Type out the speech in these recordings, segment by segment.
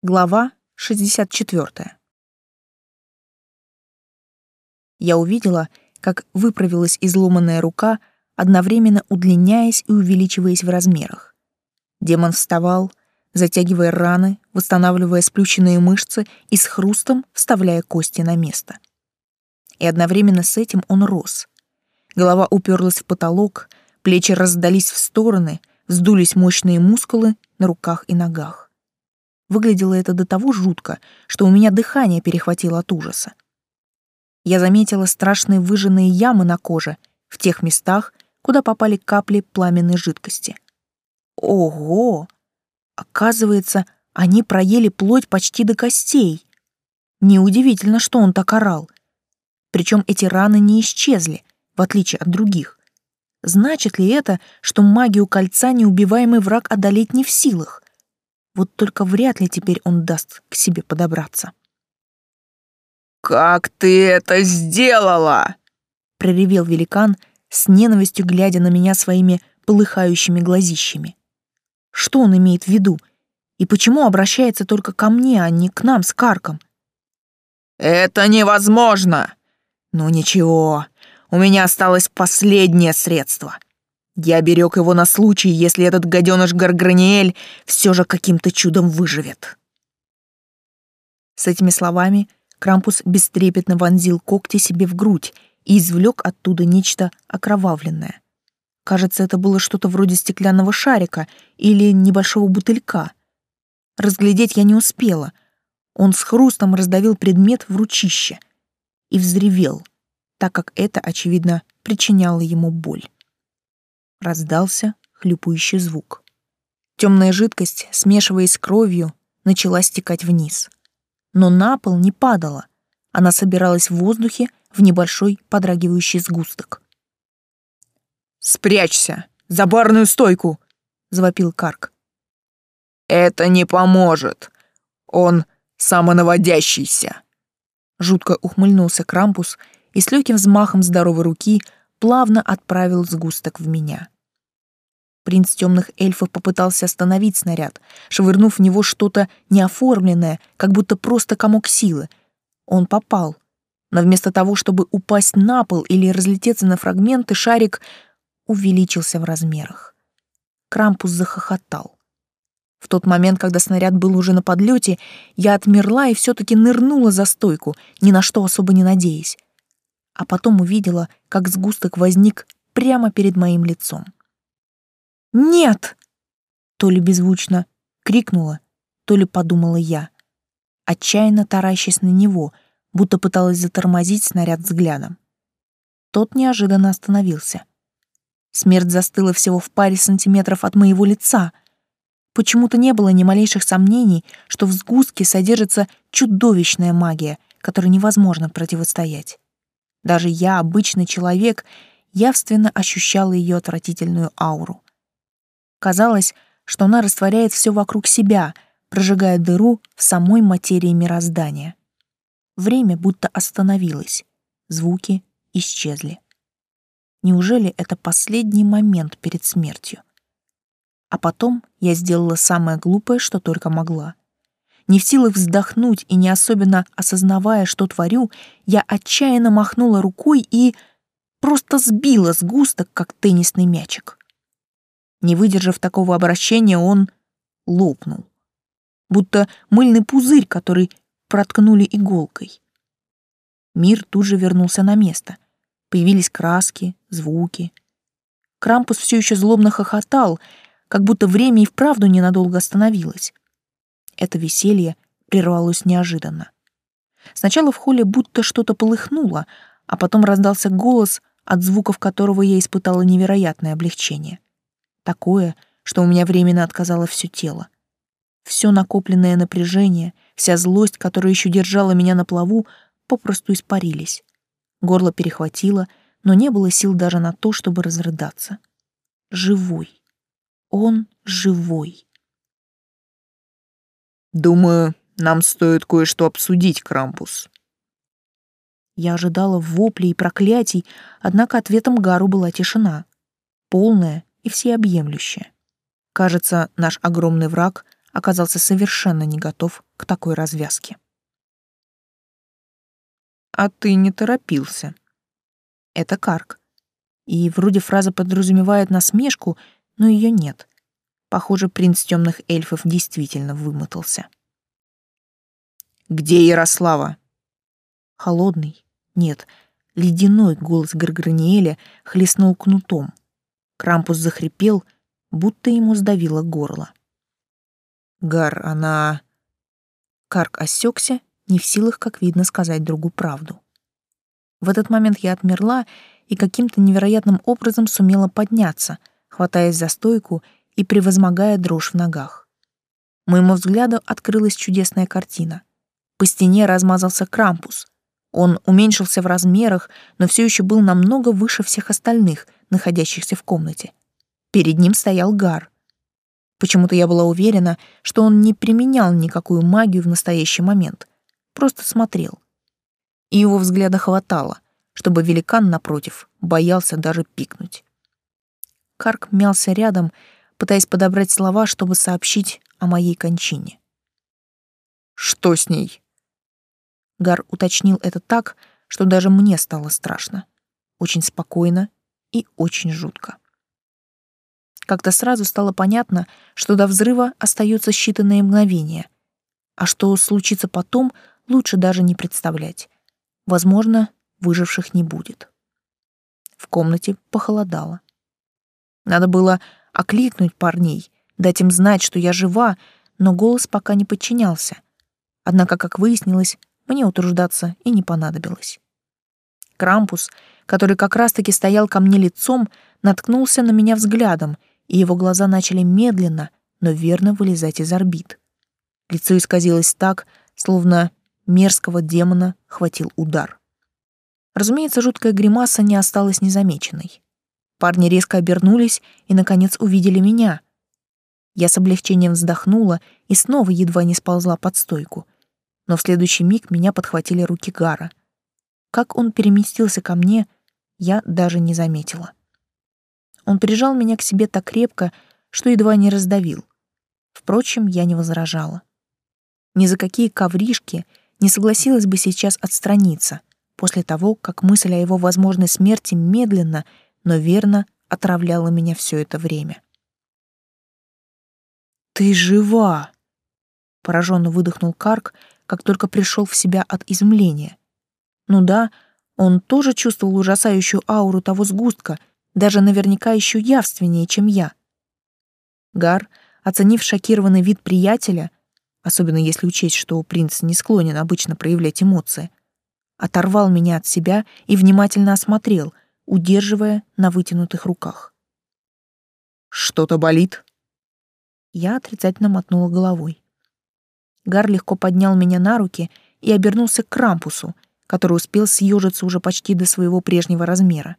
Глава 64. Я увидела, как выправилась изломанная рука, одновременно удлиняясь и увеличиваясь в размерах. Демон вставал, затягивая раны, восстанавливая сплющенные мышцы и с хрустом вставляя кости на место. И одновременно с этим он рос. Голова уперлась в потолок, плечи раздались в стороны, вздулись мощные мускулы на руках и ногах. Выглядело это до того жутко, что у меня дыхание перехватило от ужаса. Я заметила страшные выжженные ямы на коже в тех местах, куда попали капли пламенной жидкости. Ого! Оказывается, они проели плоть почти до костей. Неудивительно, что он так орал. Причем эти раны не исчезли, в отличие от других. Значит ли это, что магию кольца неубиваемый враг одолеть не в силах? Вот только вряд ли теперь он даст к себе подобраться. «Как ты это сделала?» — проревел великан, с ненавистью глядя на меня своими полыхающими глазищами. Что он имеет в виду? И почему обращается только ко мне, а не к нам с Карком? «Это невозможно!» «Ну ничего, у меня осталось последнее средство. Я берег его на случай, если этот гаденыш Гарграниэль все же каким-то чудом выживет. С этими словами Крампус бестрепетно вонзил когти себе в грудь и извлек оттуда нечто окровавленное. Кажется, это было что-то вроде стеклянного шарика или небольшого бутылька. Разглядеть я не успела. Он с хрустом раздавил предмет в ручище и взревел, так как это, очевидно, причиняло ему боль. Раздался хлюпающий звук. Темная жидкость, смешиваясь с кровью, начала стекать вниз. Но на пол не падала. Она собиралась в воздухе в небольшой подрагивающий сгусток. «Спрячься! За барную стойку!» — завопил Карк. «Это не поможет. Он самонаводящийся!» Жутко ухмыльнулся Крампус и с легким взмахом здоровой руки — плавно отправил сгусток в меня. Принц темных эльфов попытался остановить снаряд, швырнув в него что-то неоформленное, как будто просто комок силы. Он попал, но вместо того, чтобы упасть на пол или разлететься на фрагменты, шарик увеличился в размерах. Крампус захохотал. В тот момент, когда снаряд был уже на подлете, я отмерла и все-таки нырнула за стойку, ни на что особо не надеясь а потом увидела, как сгусток возник прямо перед моим лицом. «Нет!» То ли беззвучно крикнула, то ли подумала я, отчаянно таращась на него, будто пыталась затормозить снаряд взглядом. Тот неожиданно остановился. Смерть застыла всего в паре сантиметров от моего лица. Почему-то не было ни малейших сомнений, что в сгустке содержится чудовищная магия, которой невозможно противостоять. Даже я, обычный человек, явственно ощущала ее отвратительную ауру. Казалось, что она растворяет все вокруг себя, прожигая дыру в самой материи мироздания. Время будто остановилось, звуки исчезли. Неужели это последний момент перед смертью? А потом я сделала самое глупое, что только могла. Не в силах вздохнуть и не особенно осознавая, что творю, я отчаянно махнула рукой и просто сбила сгусток, как теннисный мячик. Не выдержав такого обращения, он лопнул. Будто мыльный пузырь, который проткнули иголкой. Мир тут же вернулся на место. Появились краски, звуки. Крампус все еще злобно хохотал, как будто время и вправду ненадолго остановилось. Это веселье прервалось неожиданно. Сначала в холле будто что-то полыхнуло, а потом раздался голос, от звуков которого я испытала невероятное облегчение. Такое, что у меня временно отказало все тело. Все накопленное напряжение, вся злость, которая еще держала меня на плаву, попросту испарились. Горло перехватило, но не было сил даже на то, чтобы разрыдаться. Живой. Он живой. Думаю, нам стоит кое-что обсудить, Крампус. Я ожидала воплей и проклятий, однако ответом Гару была тишина, полная и всеобъемлющая. Кажется, наш огромный враг оказался совершенно не готов к такой развязке. «А ты не торопился». Это Карк. И вроде фраза подразумевает насмешку, но ее нет. Похоже, принц темных эльфов действительно вымотался. «Где Ярослава?» Холодный, нет, ледяной голос Гарграниэля хлестнул кнутом. Крампус захрипел, будто ему сдавило горло. «Гар, она...» Карк осекся, не в силах, как видно, сказать другу правду. В этот момент я отмерла и каким-то невероятным образом сумела подняться, хватаясь за стойку и превозмогая дрожь в ногах. Моему взгляду открылась чудесная картина. По стене размазался Крампус. Он уменьшился в размерах, но все еще был намного выше всех остальных, находящихся в комнате. Перед ним стоял Гар — Почему-то я была уверена, что он не применял никакую магию в настоящий момент, просто смотрел. И его взгляда хватало, чтобы великан, напротив, боялся даже пикнуть. Карк мялся рядом, пытаясь подобрать слова, чтобы сообщить о моей кончине. «Что с ней?» Гар уточнил это так, что даже мне стало страшно. Очень спокойно и очень жутко. Как-то сразу стало понятно, что до взрыва остаются считанные мгновения. А что случится потом, лучше даже не представлять. Возможно, выживших не будет. В комнате похолодало. Надо было окликнуть парней, дать им знать, что я жива, но голос пока не подчинялся. Однако, как выяснилось, мне утруждаться и не понадобилось. Крампус, который как раз-таки стоял ко мне лицом, наткнулся на меня взглядом и его глаза начали медленно, но верно вылезать из орбит. Лицо исказилось так, словно мерзкого демона хватил удар. Разумеется, жуткая гримаса не осталась незамеченной. Парни резко обернулись и, наконец, увидели меня. Я с облегчением вздохнула и снова едва не сползла под стойку. Но в следующий миг меня подхватили руки Гара. Как он переместился ко мне, я даже не заметила. Он прижал меня к себе так крепко, что едва не раздавил. Впрочем, я не возражала. Ни за какие ковришки не согласилась бы сейчас отстраниться, после того, как мысль о его возможной смерти медленно, но верно отравляла меня все это время. «Ты жива!» — пораженно выдохнул Карк, как только пришел в себя от изумления. Ну да, он тоже чувствовал ужасающую ауру того сгустка, даже наверняка еще явственнее, чем я. Гар, оценив шокированный вид приятеля, особенно если учесть, что принц не склонен обычно проявлять эмоции, оторвал меня от себя и внимательно осмотрел, удерживая на вытянутых руках. «Что-то болит?» Я отрицательно мотнула головой. Гар легко поднял меня на руки и обернулся к Крампусу, который успел съежиться уже почти до своего прежнего размера.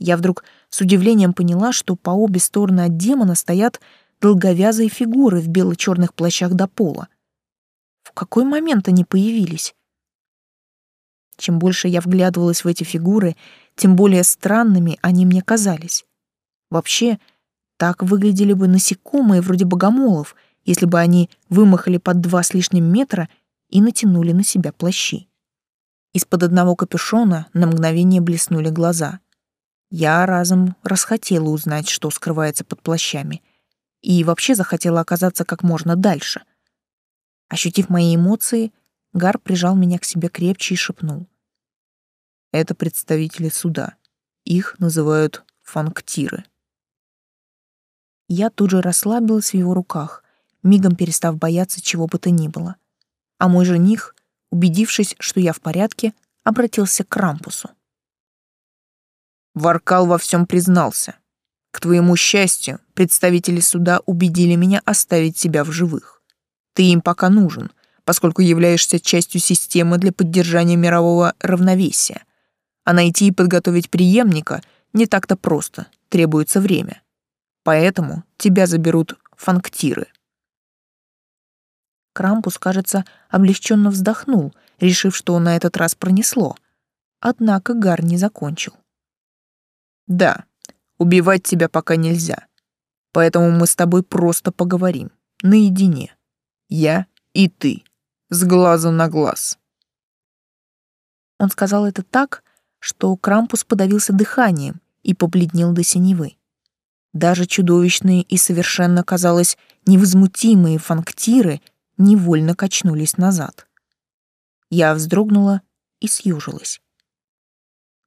Я вдруг с удивлением поняла, что по обе стороны от демона стоят долговязые фигуры в бело-черных плащах до пола. В какой момент они появились? Чем больше я вглядывалась в эти фигуры, тем более странными они мне казались. Вообще, так выглядели бы насекомые вроде богомолов, если бы они вымахали под два с лишним метра и натянули на себя плащи. Из-под одного капюшона на мгновение блеснули глаза я разом расхотела узнать, что скрывается под плащами, и вообще захотела оказаться как можно дальше. Ощутив мои эмоции, Гар прижал меня к себе крепче и шепнул. «Это представители суда. Их называют фанктиры». Я тут же расслабилась в его руках, мигом перестав бояться чего бы то ни было. А мой жених, убедившись, что я в порядке, обратился к Крампусу. Варкал во всем признался. К твоему счастью, представители суда убедили меня оставить себя в живых. Ты им пока нужен, поскольку являешься частью системы для поддержания мирового равновесия. А найти и подготовить преемника не так-то просто, требуется время. Поэтому тебя заберут фанктиры. Крампус, кажется, облегченно вздохнул, решив, что на этот раз пронесло. Однако Гар не закончил. Да, убивать тебя пока нельзя. Поэтому мы с тобой просто поговорим. наедине. Я и ты, с глазу на глаз. Он сказал это так, что Крампус подавился дыханием и побледнел до синевы. Даже чудовищные и совершенно, казалось, невозмутимые фанктиры невольно качнулись назад. Я вздрогнула и съюжилась.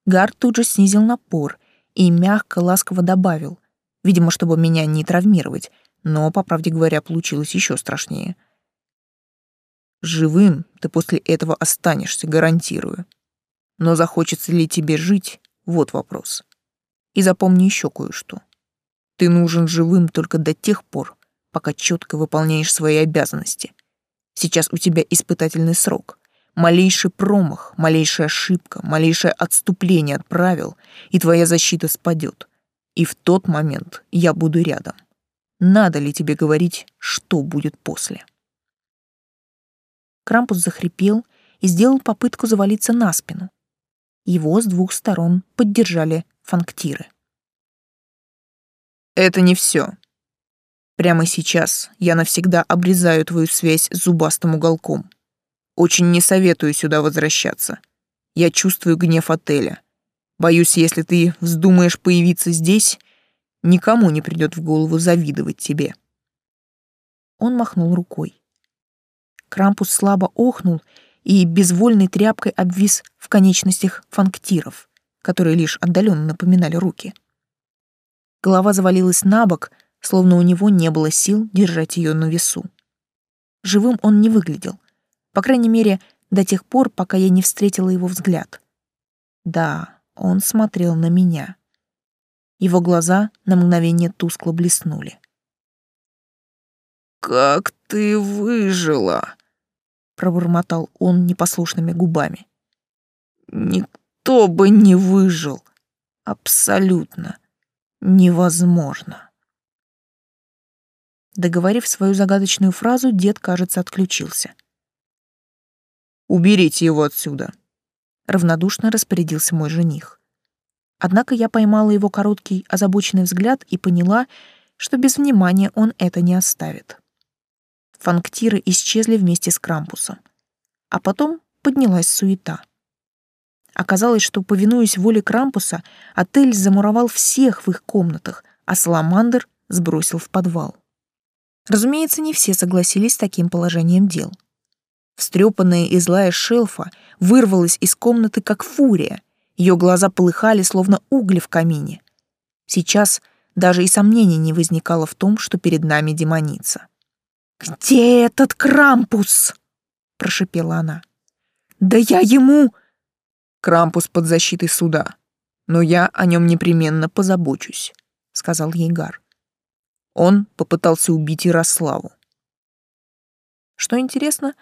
Гар тут же снизил напор и мягко, ласково добавил, видимо, чтобы меня не травмировать, но, по правде говоря, получилось еще страшнее. «Живым ты после этого останешься, гарантирую. Но захочется ли тебе жить — вот вопрос. И запомни еще кое-что. Ты нужен живым только до тех пор, пока четко выполняешь свои обязанности. Сейчас у тебя испытательный срок. Малейший промах, малейшая ошибка, малейшее отступление от правил, и твоя защита спадет. И в тот момент я буду рядом. Надо ли тебе говорить, что будет после? Крампус захрипел и сделал попытку завалиться на спину. Его с двух сторон поддержали фанктиры. Это не все. Прямо сейчас я навсегда обрезаю твою связь с зубастым уголком. Очень не советую сюда возвращаться. Я чувствую гнев отеля. Боюсь, если ты вздумаешь появиться здесь, никому не придет в голову завидовать тебе. Он махнул рукой. Крампус слабо охнул и безвольной тряпкой обвис в конечностях фанктиров, которые лишь отдаленно напоминали руки. Голова завалилась на бок, словно у него не было сил держать ее на весу. Живым он не выглядел, по крайней мере, до тех пор, пока я не встретила его взгляд. Да, он смотрел на меня. Его глаза на мгновение тускло блеснули. «Как ты выжила?» — пробормотал он непослушными губами. «Никто бы не выжил. Абсолютно невозможно». Договорив свою загадочную фразу, дед, кажется, отключился. «Уберите его отсюда», — равнодушно распорядился мой жених. Однако я поймала его короткий, озабоченный взгляд и поняла, что без внимания он это не оставит. Фанктиры исчезли вместе с Крампусом. А потом поднялась суета. Оказалось, что, повинуясь воле Крампуса, отель замуровал всех в их комнатах, а Саламандр сбросил в подвал. Разумеется, не все согласились с таким положением дел. Встрепанная и злая шелфа вырвалась из комнаты как фурия. Ее глаза полыхали, словно угли в камине. Сейчас даже и сомнений не возникало в том, что перед нами демоница. «Где этот Крампус?» — прошипела она. «Да я ему...» «Крампус под защитой суда, но я о нем непременно позабочусь», — сказал Ейгар. Он попытался убить Ярославу. Что интересно,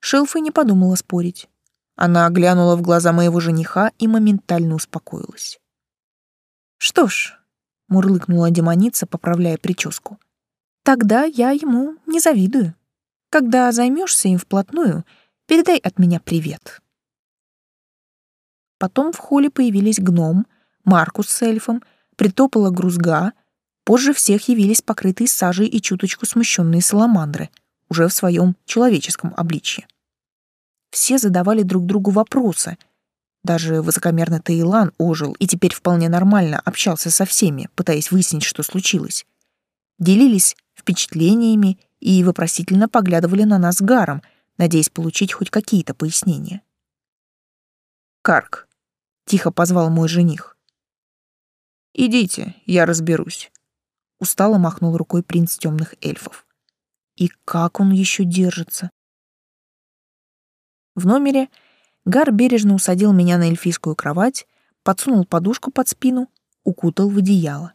Шелфа не подумала спорить. Она оглянула в глаза моего жениха и моментально успокоилась. «Что ж», — мурлыкнула демоница, поправляя прическу, «тогда я ему не завидую. Когда займешься им вплотную, передай от меня привет». Потом в холле появились гном, Маркус с эльфом, притопала грузга, Позже всех явились покрытые сажей и чуточку смущенные саламандры, уже в своем человеческом обличье. Все задавали друг другу вопросы. Даже высокомерный Таилан ожил и теперь вполне нормально общался со всеми, пытаясь выяснить, что случилось. Делились впечатлениями и вопросительно поглядывали на нас гаром, надеясь получить хоть какие-то пояснения. «Карк», — тихо позвал мой жених. «Идите, я разберусь» устало махнул рукой принц темных эльфов. И как он еще держится? В номере Гар бережно усадил меня на эльфийскую кровать, подсунул подушку под спину, укутал в одеяло.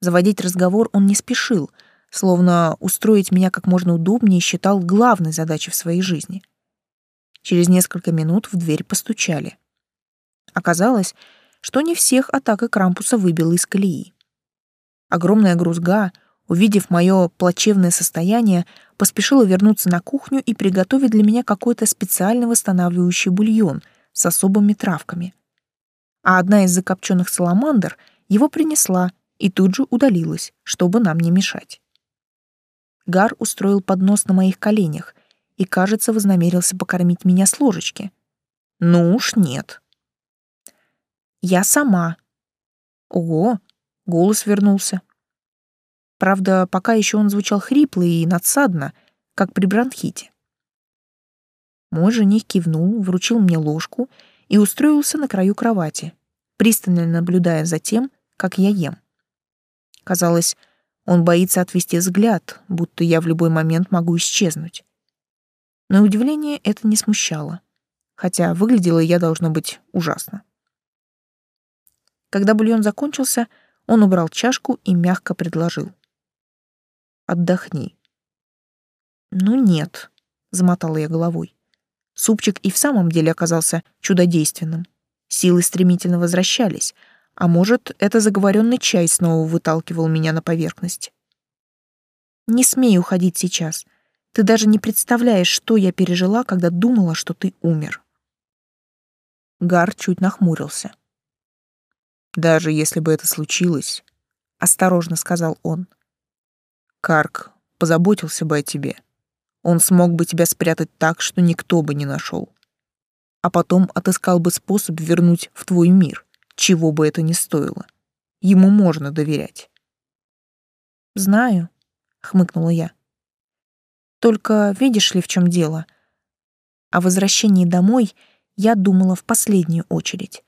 Заводить разговор он не спешил, словно устроить меня как можно удобнее считал главной задачей в своей жизни. Через несколько минут в дверь постучали. Оказалось, что не всех атака Крампуса выбила из колеи. Огромная грузга, увидев мое плачевное состояние, поспешила вернуться на кухню и приготовить для меня какой-то специально восстанавливающий бульон с особыми травками. А одна из закопченных саламандр его принесла и тут же удалилась, чтобы нам не мешать. Гар устроил поднос на моих коленях и, кажется, вознамерился покормить меня с ложечки. Ну уж нет. Я сама. Ого, голос вернулся. Правда, пока еще он звучал хрипло и надсадно, как при бронхите. Мой жених кивнул, вручил мне ложку и устроился на краю кровати, пристально наблюдая за тем, как я ем. Казалось, он боится отвести взгляд, будто я в любой момент могу исчезнуть. На удивление это не смущало, хотя выглядела я, должно быть, ужасно. Когда бульон закончился, он убрал чашку и мягко предложил. «Отдохни». «Ну нет», — замотала я головой. Супчик и в самом деле оказался чудодейственным. Силы стремительно возвращались, а может, это заговоренный чай снова выталкивал меня на поверхность. Не смей уходить сейчас. Ты даже не представляешь, что я пережила, когда думала, что ты умер. Гар чуть нахмурился. Даже если бы это случилось, осторожно сказал он. Карк позаботился бы о тебе. Он смог бы тебя спрятать так, что никто бы не нашел. А потом отыскал бы способ вернуть в твой мир, чего бы это ни стоило. Ему можно доверять. «Знаю», — хмыкнула я. «Только видишь ли, в чем дело? О возвращении домой я думала в последнюю очередь.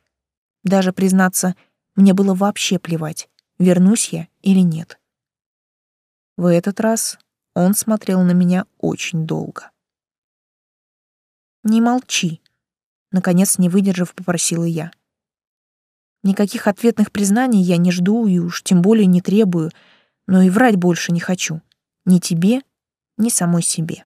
Даже, признаться, мне было вообще плевать, вернусь я или нет. В этот раз он смотрел на меня очень долго. «Не молчи», — наконец, не выдержав, попросила я. Никаких ответных признаний я не жду и уж тем более не требую, но и врать больше не хочу. Ни тебе, ни самой себе.